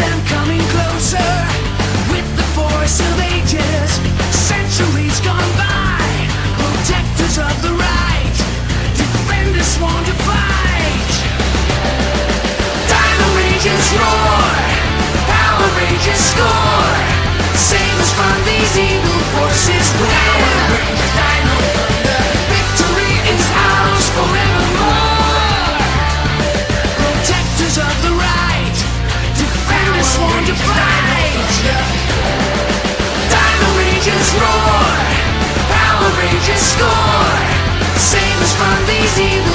them coming closer with the force of ages. From